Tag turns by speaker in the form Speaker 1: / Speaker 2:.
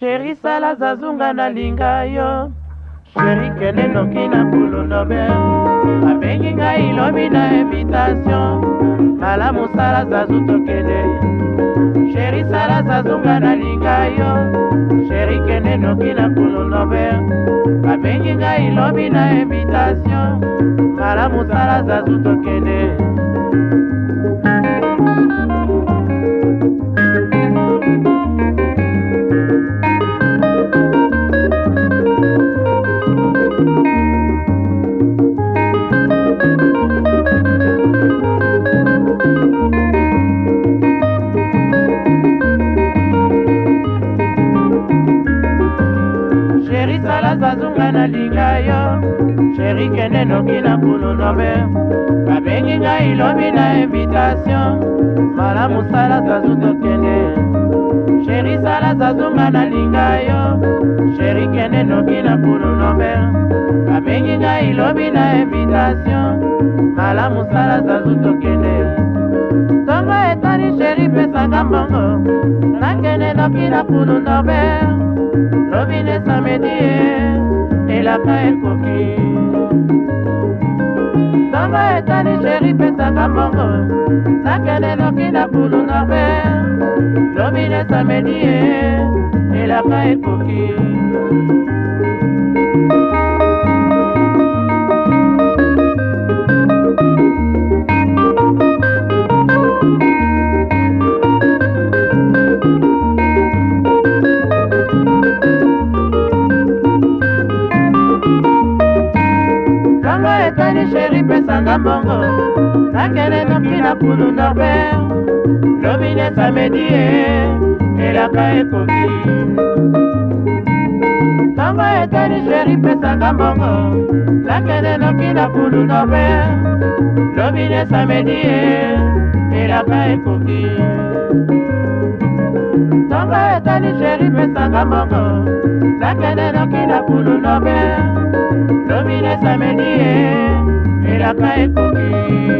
Speaker 1: sheri sala zazunga nalinga yo sheri kende noki na kulundobe abengi ngai lobi na invitation malamu sala zazu tokende sheri sala zazunga nalinga yo sheri kende noki na kulundobe abengi ngai lobi na invitation malamu sala zazu tokende zazunga nalinga yo sheri kende noki na kulu nobe babengi ngai lobi na invitation malamu sala zazu tokende sheri sala zazunga nalinga yo sheri kende noki na kulu nobe babengi ngai lobi na invitation malamu sala zazu tokende ntongo etani sheri pesanga mbongo nakende noki na kulu nobe lobi nesamedi ye elaka ekoki ntango etali sheri pesaka mbongo nakende noki na kulu norve lobi nesamedi ye elaka ekoki ntango etali sheri pesanga mbongo nakende noki na pulu norbert lobinesa medie elaka ekoki ntango etali sheri pesanga mbongo nakende noki na pulu norbert lobinesa medie elaka ekoki ntango etali sheri pesanga mbongo nakende noki na pulu norbert kaka ekoki